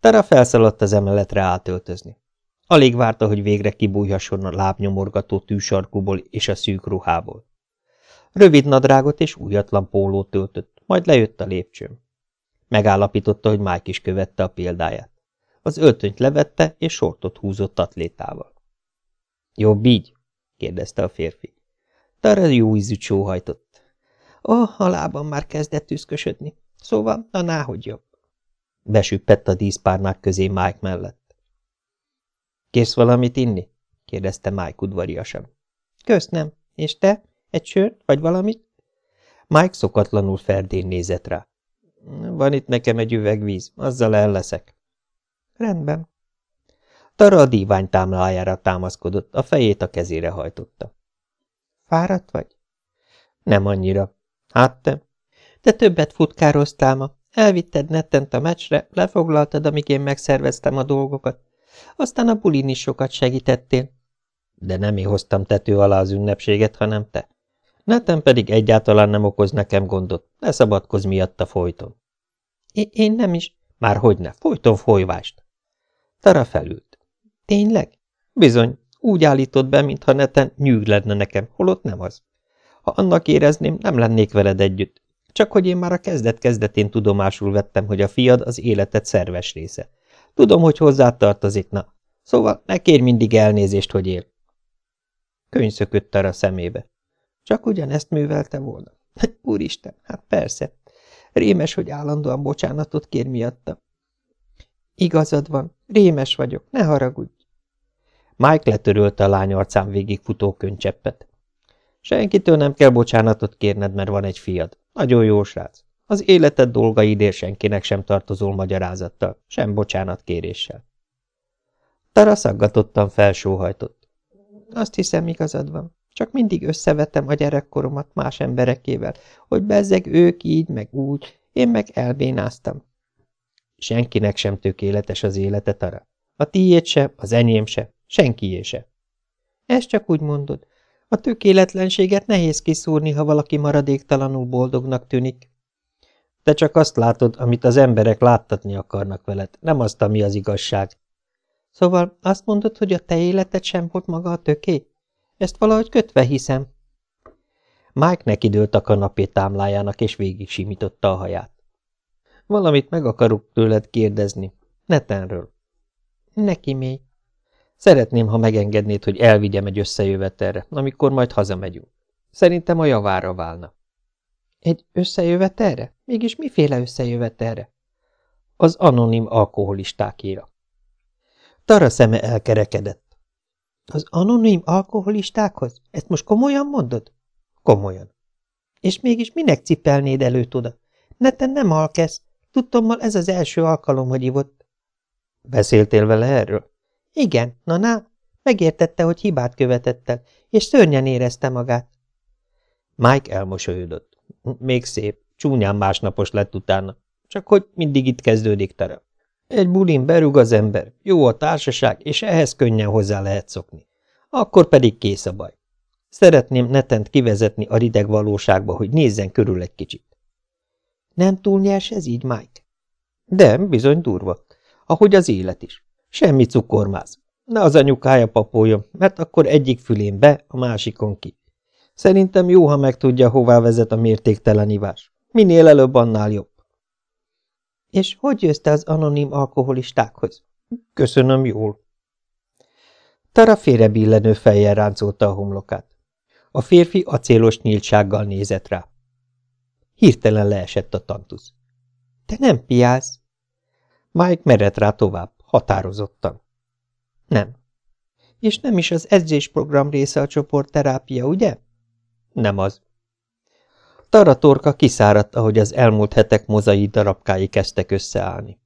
Tara felszaladt az emeletre átöltözni. Alig várta, hogy végre kibújhasson a lábnyomorgató tűsarkúból és a szűk ruhából. Rövid nadrágot és újatlan pólót töltött, majd lejött a lépcsőn. Megállapította, hogy Mike is követte a példáját. Az öltönyt levette, és sortot húzott atlétával. – Jobb így? – kérdezte a férfi. Tara jó ízűt sóhajtott. – oh, a lábam már kezdett tüszkösödni, szóval a náhogy jobb. Besüppett a díszpárnák közé Mike mellett. – Kész valamit inni? – kérdezte Mike udvariasan. – Kösz nem. És te? Egy sört, vagy valamit? Mike szokatlanul ferdén nézett rá. Van itt nekem egy üveg víz, azzal el leszek. Rendben. Tara a dívány támlájára támaszkodott, a fejét a kezére hajtotta. Fáradt vagy? Nem annyira. Hát te? Te többet futkároztál ma. Elvitted nettent a meccsre, lefoglaltad, amíg én megszerveztem a dolgokat. Aztán a bulin is sokat segítettél. De nem én hoztam tető alá az ünnepséget, hanem te. Neten pedig egyáltalán nem okoz nekem gondot, ne szabadkozz miatta folyton. I én nem is. Már hogy ne, folyton folyvást. Tara felült. Tényleg? Bizony, úgy állított be, mintha neten nyűg lenne nekem, holott nem az. Ha annak érezném, nem lennék veled együtt. Csak hogy én már a kezdet-kezdetén tudomásul vettem, hogy a fiad az életed szerves része. Tudom, hogy hozzá tartozik, na. Szóval ne kérj mindig elnézést, hogy él. Könyv szökött Tara szemébe. Csak ugyanezt művelte volna. Úristen, hát persze. Rémes, hogy állandóan bocsánatot kér miatta. Igazad van, rémes vagyok, ne haragudj. Mike letörölte a lány arcán végig futó könycseppet. Senkitől nem kell bocsánatot kérned, mert van egy fiad. Nagyon jó srác. Az életed dolgaidért senkinek sem tartozol magyarázattal, sem bocsánatkéréssel. Tara szaggatottan felsóhajtott. Azt hiszem, igazad van. Csak mindig összevetem a gyerekkoromat más emberekével, hogy bezzeg ők így, meg úgy, én meg elbénáztam. Senkinek sem tökéletes az élete, Tara. A tiéd se, az enyém se, senkié se. Ezt csak úgy mondod. A tökéletlenséget nehéz kiszúrni, ha valaki maradéktalanul boldognak tűnik. Te csak azt látod, amit az emberek láttatni akarnak veled, nem azt, ami az igazság. Szóval azt mondod, hogy a te életed sem volt maga a töké? Ezt valahogy kötve hiszem. Mike nekidőlt a kanapé támlájának, és végig simította a haját. Valamit meg akarok tőled kérdezni. Netenről. Neki mély. Szeretném, ha megengednéd, hogy elvigyem egy összejövetelre, amikor majd hazamegyünk. Szerintem a javára válna. Egy összejövetelre? Mégis miféle összejövetelre? Az anonim alkoholistákéra. Tara szeme elkerekedett. Az anonim alkoholistákhoz? Ezt most komolyan mondod? Komolyan. És mégis minek cipelnéd előtt oda? Neten nem alkesz. Tudtommal ez az első alkalom, hogy ivott. Beszéltél vele erről? Igen, na na, megértette, hogy hibát követett el, és szörnyen érezte magát. Mike elmosolyodott. Még szép, csúnyán másnapos lett utána. Csak hogy mindig itt kezdődik tere. Egy bulin berúg az ember, jó a társaság, és ehhez könnyen hozzá lehet szokni. Akkor pedig kész a baj. Szeretném netent kivezetni a rideg valóságba, hogy nézzen körül egy kicsit. Nem túl nyers ez így, Mike? De, bizony durva. Ahogy az élet is. Semmi cukormáz. Ne az anyukája papoljon, mert akkor egyik fülén be, a másikon ki. Szerintem jó, ha megtudja, hová vezet a mértéktelen ivás. Minél előbb, annál jobb. És hogy jössz te az anonim alkoholistákhoz? Köszönöm jól. Tara félrebillenő fejjel ráncolta a homlokát. A férfi acélos nyíltsággal nézett rá. Hirtelen leesett a tantusz. – Te nem piálsz? Mike merett rá tovább, határozottan. – Nem. – És nem is az edzésprogram része a csoport terápia, ugye? – Nem az. Tara torka kiszáradt, ahogy az elmúlt hetek mozai darabkái kezdtek összeállni.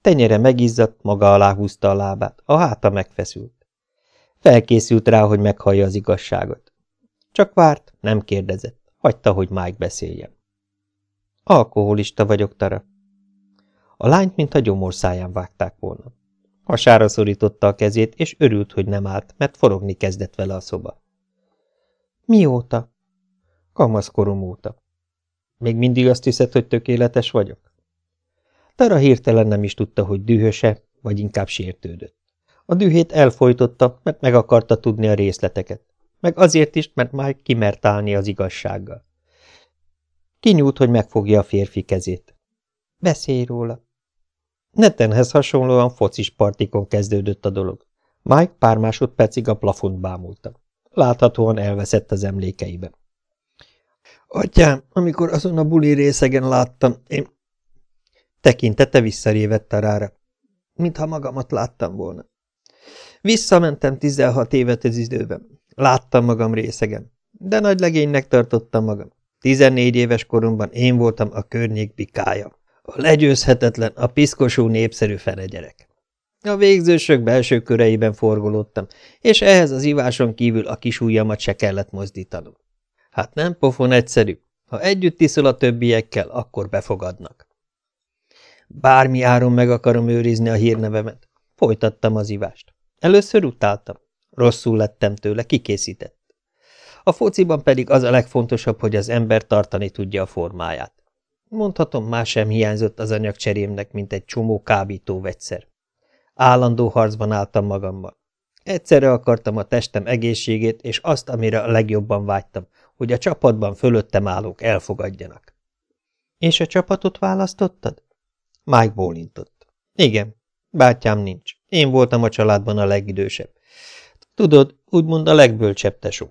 Tenyere megizzadt, maga alá húzta a lábát, a háta megfeszült. Felkészült rá, hogy meghallja az igazságot. Csak várt, nem kérdezett, hagyta, hogy Mike beszéljen. Alkoholista vagyok, Tara. A lányt, mintha gyomorszáján vágták volna. Hasára szorította a kezét, és örült, hogy nem állt, mert forogni kezdett vele a szoba. Mióta? Kamaszkorom óta. Még mindig azt hiszed, hogy tökéletes vagyok? Tara hirtelen nem is tudta, hogy dühöse, vagy inkább sértődött. A dühét elfolytotta, mert meg akarta tudni a részleteket. Meg azért is, mert Mike kimert állni az igazsággal. Kinyújt, hogy megfogja a férfi kezét. Beszélj róla. Netenhez hasonlóan focis partikon kezdődött a dolog. Mike pár másodpercig a plafont bámulta. Láthatóan elveszett az emlékeibe. Atyám, amikor azon a buli részegen láttam, én... Tekintete visszarévett tarára, mintha magamat láttam volna. Visszamentem 16 évet az időben. Láttam magam részegen, de nagy legénynek tartottam magam. 14 éves koromban én voltam a környék bikája. A legyőzhetetlen, a piszkosú népszerű gyerek. A végzősök belső köreiben forgolódtam, és ehhez az iváson kívül a kis ujjamat se kellett mozdítanom. Hát nem pofon egyszerű. Ha együtt iszol a többiekkel, akkor befogadnak. Bármi áron meg akarom őrizni a hírnevemet. Folytattam az ivást. Először utáltam. Rosszul lettem tőle, kikészített. A fociban pedig az a legfontosabb, hogy az ember tartani tudja a formáját. Mondhatom, más sem hiányzott az anyagcserémnek, mint egy csomó kábító vegyszer. Állandó harcban álltam magammal. Egyszerre akartam a testem egészségét, és azt, amire a legjobban vágytam, hogy a csapatban fölöttem állók elfogadjanak. És a csapatot választottad? Mike bólintott. Igen, bátyám nincs. Én voltam a családban a legidősebb. Tudod, úgymond a legbölcsebb tesó.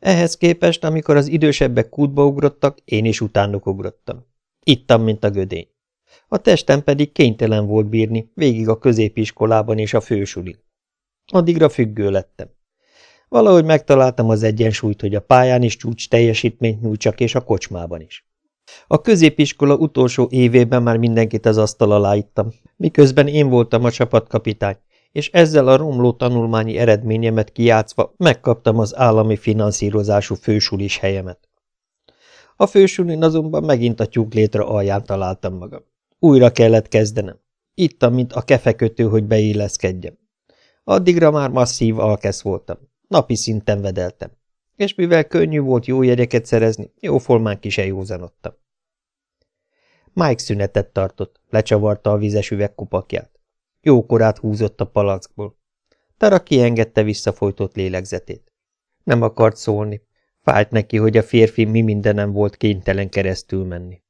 Ehhez képest, amikor az idősebbek kútba ugrottak, én is utánuk ugrottam. Ittam, mint a gödény. A testem pedig kénytelen volt bírni, végig a középiskolában és a fősulin. Addigra függő lettem. Valahogy megtaláltam az egyensúlyt, hogy a pályán is csúcs teljesítményt nyújtsak, és a kocsmában is. A középiskola utolsó évében már mindenkit az asztal alá ittam, miközben én voltam a csapatkapitány, és ezzel a romló tanulmányi eredményemet kijátszva megkaptam az állami finanszírozású fősulis helyemet. A fősulin azonban megint a tyúklétra alján találtam magam. Újra kellett kezdenem. Ittam, mint a kefekötő, hogy beilleszkedjem. Addigra már masszív alkesz voltam. Napi szinten vedeltem. És mivel könnyű volt jó jegyeket szerezni, jóformán ki se józanodtam. Mike szünetet tartott, lecsavarta a vizes üvegkupakját. Jókorát húzott a palackból. Tara kiengedte visszafolytott lélegzetét. Nem akart szólni. Fájt neki, hogy a férfi mi mindenem volt kénytelen keresztül menni.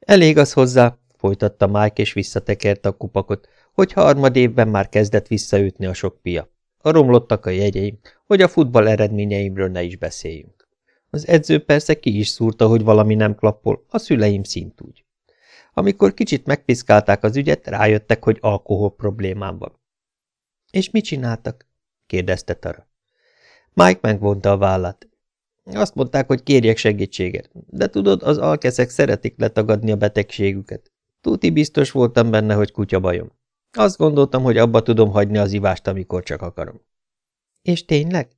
Elég az hozzá, folytatta Mike, és visszatekerte a kupakot, hogy harmad évben már kezdett visszaütni a sok pia. A romlottak a jegyeim, hogy a futball eredményeimről ne is beszéljünk. Az edző persze ki is szúrta, hogy valami nem klappol, a szüleim szintúgy. Amikor kicsit megpiszkálták az ügyet, rájöttek, hogy alkohol problémám van. – És mit csináltak? – kérdezte Tara. Mike megvonta a vállát. Azt mondták, hogy kérjek segítséget, de tudod, az alkeszek szeretik letagadni a betegségüket. Tuti biztos voltam benne, hogy kutya bajom. Azt gondoltam, hogy abba tudom hagyni az ivást, amikor csak akarom. És tényleg?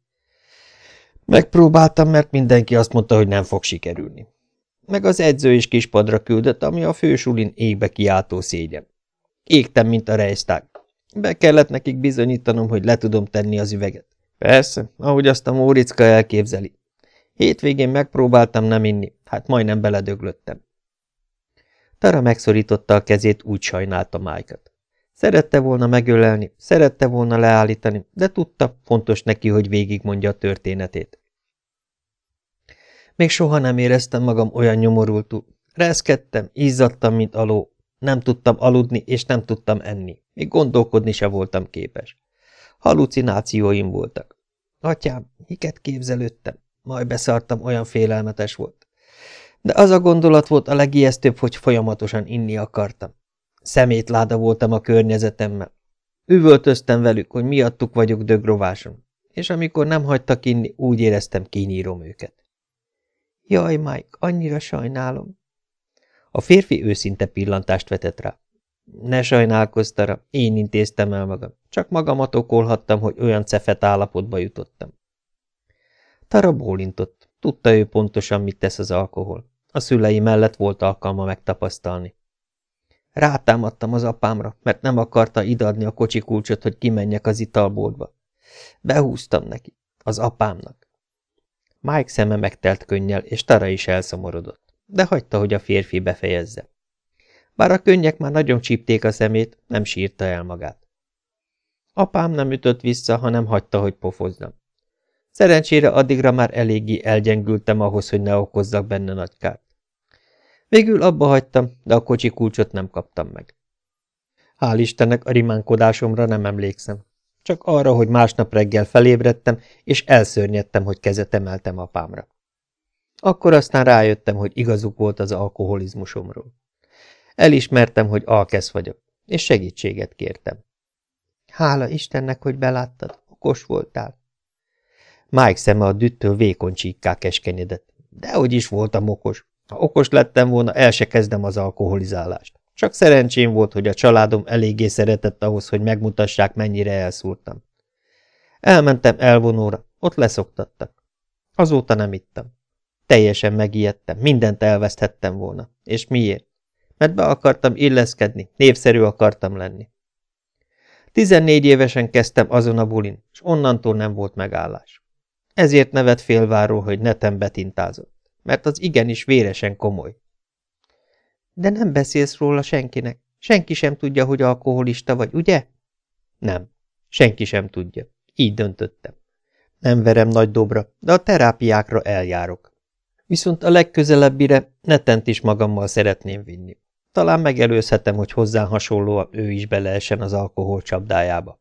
Megpróbáltam, mert mindenki azt mondta, hogy nem fog sikerülni. Meg az edző is kispadra küldött, ami a fősulin égbe kiáltó szégyen. Égtem, mint a rejsztág. Be kellett nekik bizonyítanom, hogy le tudom tenni az üveget. Persze, ahogy azt a Móricka elképzeli. Hétvégén megpróbáltam nem inni, hát majdnem beledöglöttem. Tara megszorította a kezét, úgy sajnálta Májkat. Szerette volna megölelni, szerette volna leállítani, de tudta, fontos neki, hogy végigmondja a történetét. Még soha nem éreztem magam olyan nyomorultul. Reszkedtem, izzadtam, mint aló. Nem tudtam aludni, és nem tudtam enni. Még gondolkodni se voltam képes. Halucinációim voltak. Atyám, miket képzelődtem? Majd beszartam, olyan félelmetes volt. De az a gondolat volt a legijesztőbb, hogy folyamatosan inni akartam. Szemétláda voltam a környezetemmel. Üvöltöztem velük, hogy miattuk vagyok dögrovásom, és amikor nem hagytak inni, úgy éreztem, kinyírom őket. Jaj, Mike, annyira sajnálom. A férfi őszinte pillantást vetett rá. Ne sajnálkoztara, én intéztem el magam. Csak magamat okolhattam, hogy olyan cefet állapotba jutottam. Tara bólintott. Tudta ő pontosan, mit tesz az alkohol. A szülei mellett volt alkalma megtapasztalni. Rátámadtam az apámra, mert nem akarta idadni a kocsi kulcsot, hogy kimenjek az italboltba. Behúztam neki, az apámnak. Mike szeme megtelt könnyel, és Tara is elszomorodott, de hagyta, hogy a férfi befejezze. Bár a könnyek már nagyon csípték a szemét, nem sírta el magát. Apám nem ütött vissza, hanem hagyta, hogy pofozzam. Szerencsére addigra már eléggé elgyengültem ahhoz, hogy ne okozzak benne nagy kárt. Végül abba hagytam, de a kocsi kulcsot nem kaptam meg. Hál' Istennek a rimánkodásomra nem emlékszem. Csak arra, hogy másnap reggel felébredtem, és elszörnyedtem, hogy kezet emeltem apámra. Akkor aztán rájöttem, hogy igazuk volt az alkoholizmusomról. Elismertem, hogy alkesz vagyok, és segítséget kértem. Hála Istennek, hogy beláttad, okos voltál. Mike szeme a düttől vékony csíkká keskenyedett. Dehogy is voltam okos. Ha okos lettem volna, el se kezdem az alkoholizálást. Csak szerencsém volt, hogy a családom eléggé szeretett ahhoz, hogy megmutassák, mennyire elszúrtam. Elmentem elvonóra, ott leszoktattak. Azóta nem ittam. Teljesen megijedtem, mindent elveszthettem volna. És miért? Mert be akartam illeszkedni, népszerű akartam lenni. Tizennégy évesen kezdtem azon a bulin, és onnantól nem volt megállás. Ezért nevet félváról, hogy netem betintázott, mert az igenis véresen komoly. De nem beszélsz róla senkinek. Senki sem tudja, hogy alkoholista vagy, ugye? Nem, senki sem tudja. Így döntöttem. Nem verem nagy dobra, de a terápiákra eljárok. Viszont a legközelebbire netent is magammal szeretném vinni. Talán megelőzhetem, hogy hozzá hasonlóan ő is beleesen az alkohol csapdájába.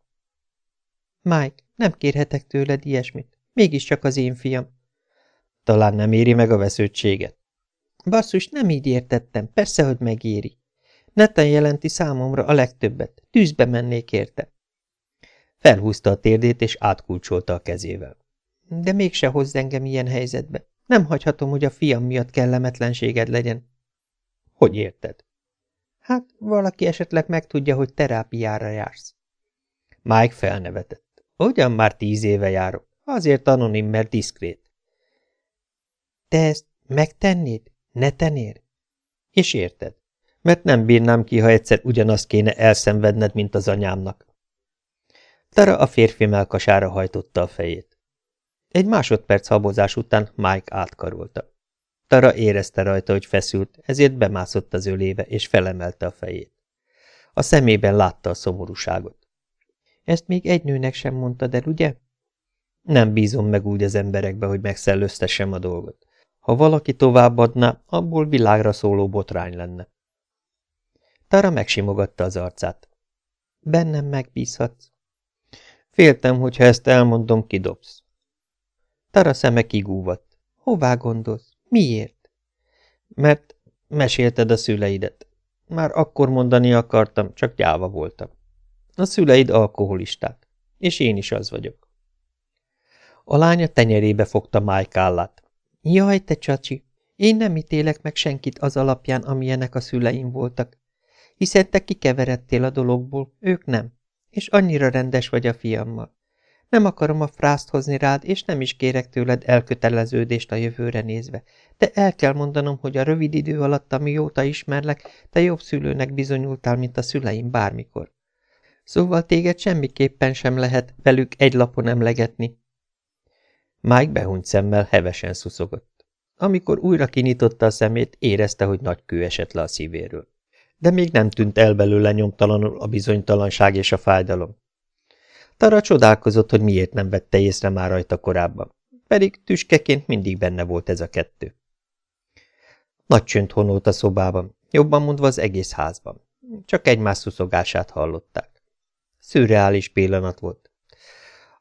Mike, nem kérhetek tőled ilyesmit. Mégiscsak az én fiam. Talán nem éri meg a vesződtséget. Basszus, nem így értettem, persze, hogy megéri. Neten jelenti számomra a legtöbbet, tűzbe mennék érte. Felhúzta a térdét, és átkulcsolta a kezével. De mégse hozz engem ilyen helyzetbe. Nem hagyhatom, hogy a fiam miatt kellemetlenséged legyen. Hogy érted? Hát, valaki esetleg megtudja, hogy terápiára jársz. Mike felnevetett. Ugyan már tíz éve járok. Azért anonim, mert diszkrét. Te ezt megtennéd? Ne tenér? És érted? Mert nem bírnám ki, ha egyszer ugyanazt kéne elszenvedned, mint az anyámnak. Tara a férfi melkasára hajtotta a fejét. Egy másodperc habozás után Mike átkarolta. Tara érezte rajta, hogy feszült, ezért bemászott az ölébe, és felemelte a fejét. A szemében látta a szomorúságot. Ezt még egy nőnek sem mondtad el, ugye? Nem bízom meg úgy az emberekbe, hogy megszellőztessem a dolgot. Ha valaki továbbadná, abból világra szóló botrány lenne. Tara megsimogatta az arcát. Bennem megbízhatsz. Féltem, hogy ha ezt elmondom, kidobsz. Tara szeme kigúvatt. Hová gondolsz? Miért? Mert mesélted a szüleidet. Már akkor mondani akartam, csak gyáva voltam. A szüleid alkoholisták, és én is az vagyok. A lánya tenyerébe fogta Mike. Jaj, te csacsi, én nem ítélek meg senkit az alapján, amilyenek a szüleim voltak. Hiszen te kikeveredtél a dologból, ők nem. És annyira rendes vagy a fiammal. Nem akarom a frászt hozni rád, és nem is kérek tőled elköteleződést a jövőre nézve. De el kell mondanom, hogy a rövid idő alatt, amióta ismerlek, te jobb szülőnek bizonyultál, mint a szüleim bármikor. Szóval téged semmiképpen sem lehet velük egy lapon emlegetni, Mike behunyt szemmel hevesen szuszogott. Amikor újra kinyitotta a szemét, érezte, hogy nagy kő esett le a szívéről. De még nem tűnt el belőle nyomtalanul a bizonytalanság és a fájdalom. Tara csodálkozott, hogy miért nem vette észre már rajta korábban, pedig tüskeként mindig benne volt ez a kettő. Nagy csönd honolt a szobában, jobban mondva az egész házban. Csak egymás szuszogását hallották. Szürreális pillanat volt.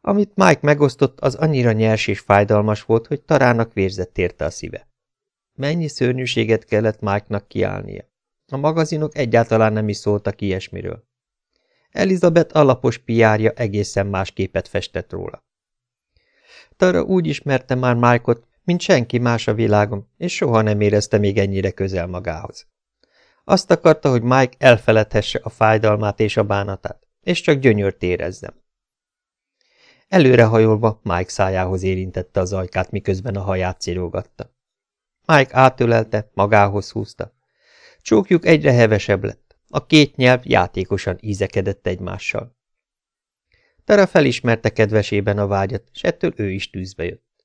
Amit Mike megosztott, az annyira nyers és fájdalmas volt, hogy Tarának vérzett érte a szíve. Mennyi szörnyűséget kellett Mike-nak kiállnia. A magazinok egyáltalán nem is szóltak ilyesmiről. Elizabeth alapos piárja egészen más képet festett róla. Tara úgy ismerte már Mike-ot, mint senki más a világon, és soha nem érezte még ennyire közel magához. Azt akarta, hogy Mike elfeledhesse a fájdalmát és a bánatát, és csak gyönyört érezzem. Előrehajolva Mike szájához érintette az ajkát, miközben a haját cirógatta. Mike átölelte, magához húzta. Csókjuk egyre hevesebb lett. A két nyelv játékosan ízekedett egymással. Tara felismerte kedvesében a vágyat, és ettől ő is tűzbe jött.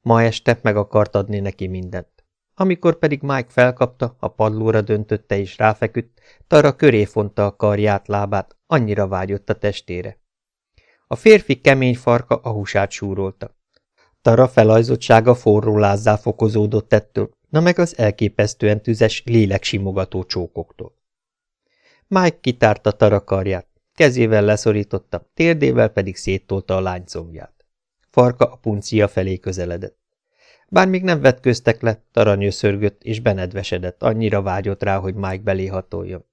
Ma este meg akart adni neki mindent. Amikor pedig Mike felkapta, a padlóra döntötte és ráfeküdt, Tara köré fonta a karját, lábát, annyira vágyott a testére. A férfi kemény farka a húsát súrolta. Tara felajzottsága forró lázzá fokozódott ettől, na meg az elképesztően tüzes, léleksimogató csókoktól. Mike kitárta Tara karját, kezével leszorította, térdével pedig széttolta a lány combját. Farka a puncia felé közeledett. Bár még nem vetköztek le, Tara szörgött és benedvesedett, annyira vágyott rá, hogy Mike belé hatoljon.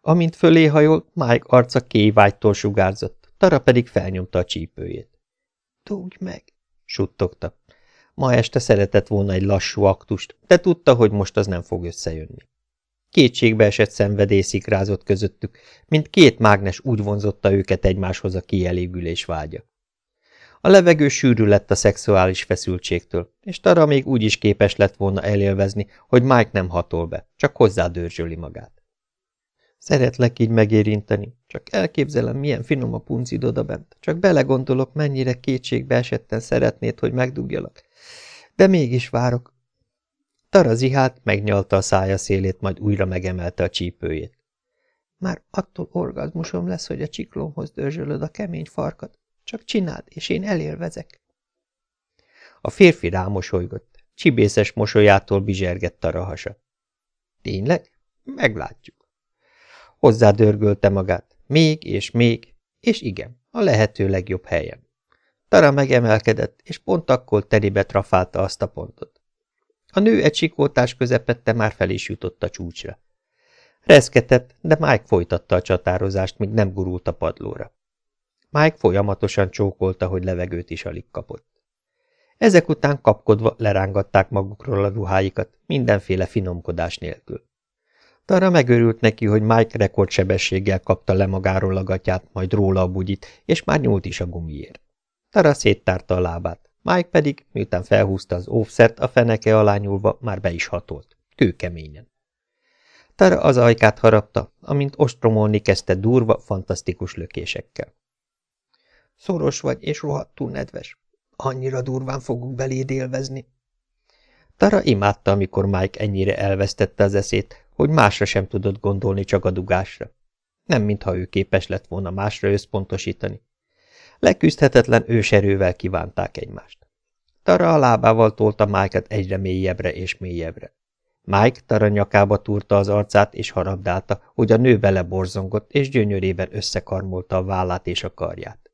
Amint fölé hajolt, Mike arca kévágytól sugárzott, Tara pedig felnyomta a csípőjét. – Dugj meg! – suttogta. Ma este szeretett volna egy lassú aktust, de tudta, hogy most az nem fog összejönni. Kétségbe esett szenvedély szikrázott közöttük, mint két mágnes úgy vonzotta őket egymáshoz a kielégülés vágya. A levegő sűrű lett a szexuális feszültségtől, és Tara még úgy is képes lett volna elélvezni, hogy Mike nem hatol be, csak hozzá dörzsöli magát. Szeretlek így megérinteni, csak elképzelem, milyen finom a puncid odabent, csak belegondolok, mennyire kétségbe esetten szeretnéd, hogy megdugjalak. De mégis várok. Tara zihált, megnyalta a szája szélét, majd újra megemelte a csípőjét. Már attól orgazmusom lesz, hogy a csiklómhoz dörzsölöd a kemény farkat. Csak csináld, és én elélvezek. A férfi rámosolygott. Csibészes mosolyától bizsergett a rahasa. Tényleg? Meglátjuk. Hozzá dörgölte magát. Még és még, és igen, a lehető legjobb helyen. Tara megemelkedett, és pont akkor teribe trafálta azt a pontot. A nő egy sikótás közepette már fel is jutott a csúcsra. Reszketett, de Mike folytatta a csatározást, míg nem gurult a padlóra. Mike folyamatosan csókolta, hogy levegőt is alig kapott. Ezek után kapkodva lerángatták magukról a ruháikat, mindenféle finomkodás nélkül. Tara megörült neki, hogy Mike rekordsebességgel kapta le magáról a gatyát, majd róla a bugyit, és már nyúlt is a gumiért. Tara széttárta a lábát, Mike pedig, miután felhúzta az óvszert, a feneke alá nyúlva már be is hatolt, kőkeményen. Tara az ajkát harapta, amint ostromolni kezdte durva, fantasztikus lökésekkel. Szoros vagy, és rohadtul nedves. Annyira durván fogunk beléd élvezni. Tara imádta, amikor Mike ennyire elvesztette az eszét, hogy másra sem tudott gondolni, csak a dugásra. Nem mintha ő képes lett volna másra összpontosítani. Leküzdhetetlen őserővel kívánták egymást. Tara a lábával tolta Mike-et egyre mélyebbre és mélyebbre. Mike Tara nyakába túrta az arcát és harabdálta, hogy a nő vele borzongott, és gyönyörében összekarmolta a vállát és a karját.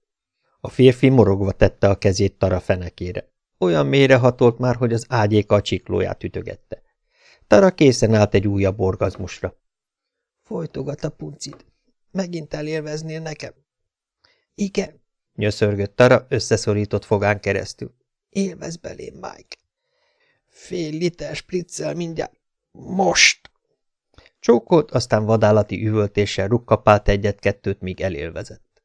A férfi morogva tette a kezét Tara fenekére. Olyan mélyre hatolt már, hogy az ágyéka a csiklóját ütögette. Tara készen állt egy újabb orgazmusra. Folytogat a puncid. Megint elélveznél nekem? Igen, nyöszörgött Tara összeszorított fogán keresztül. Élvez belém, Mike. Fél liter spriccel mindjárt. Most! Csókolt, aztán vadállati üvöltéssel rukkapált egyet-kettőt, míg elélvezett.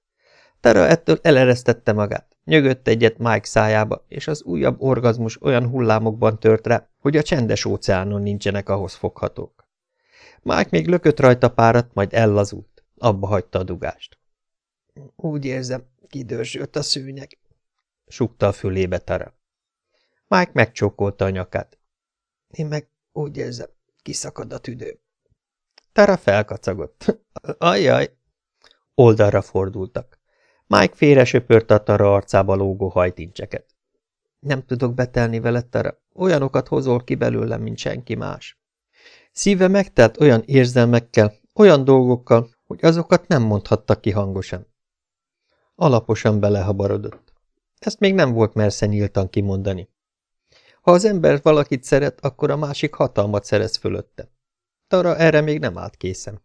Tara ettől eleresztette magát, nyögött egyet Mike szájába, és az újabb orgazmus olyan hullámokban tört rá, hogy a csendes óceánon nincsenek ahhoz foghatók. Mike még lökött rajta párat, majd ellazult, abba hagyta a dugást. Úgy érzem, kidörzsölt a szűnyeg, sukta a fülébe Tara. Mike megcsókolta a nyakát. Én meg úgy érzem, kiszakad a tüdő. Tara felkacagott. Ajjaj! Oldalra fordultak. Mike félre söpört a Tara arcába lógó hajtincseket. Nem tudok betelni veled, Tara. Olyanokat hozol ki belőlem, mint senki más. Szíve megtelt olyan érzelmekkel, olyan dolgokkal, hogy azokat nem mondhatta ki hangosan. Alaposan belehabarodott. Ezt még nem volt mersze nyíltan kimondani. Ha az ember valakit szeret, akkor a másik hatalmat szerez fölötte. Tara erre még nem állt készen.